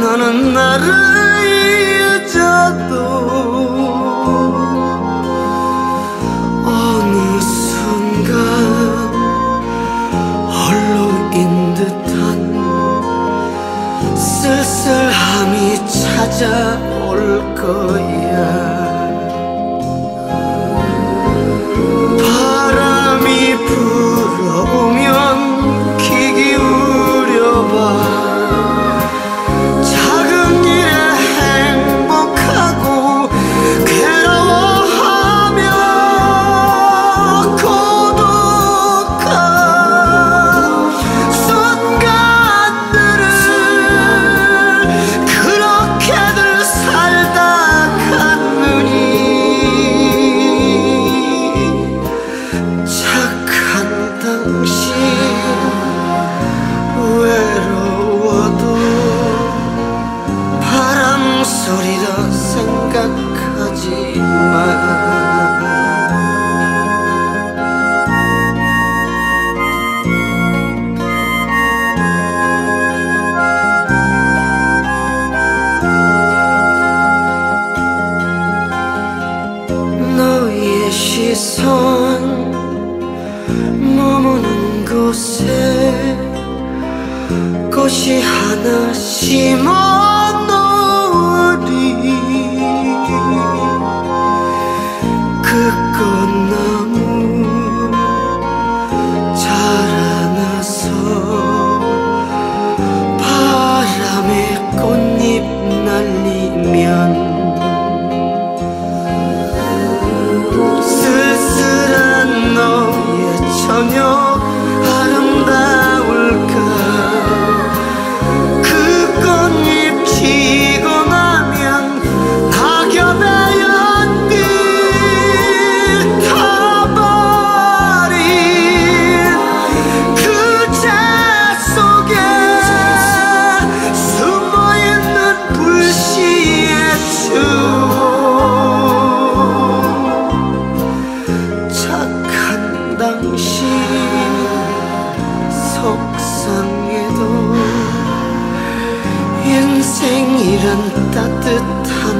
너는 나를 잊어도 어느 순간 얼룩인 듯한 쓸쓸함이 찾아올 거야. 잠시 외로워도 바람 소리라 생각하지 마. 너의 시선 곳에 꽃이 하나 심어 人，他的他。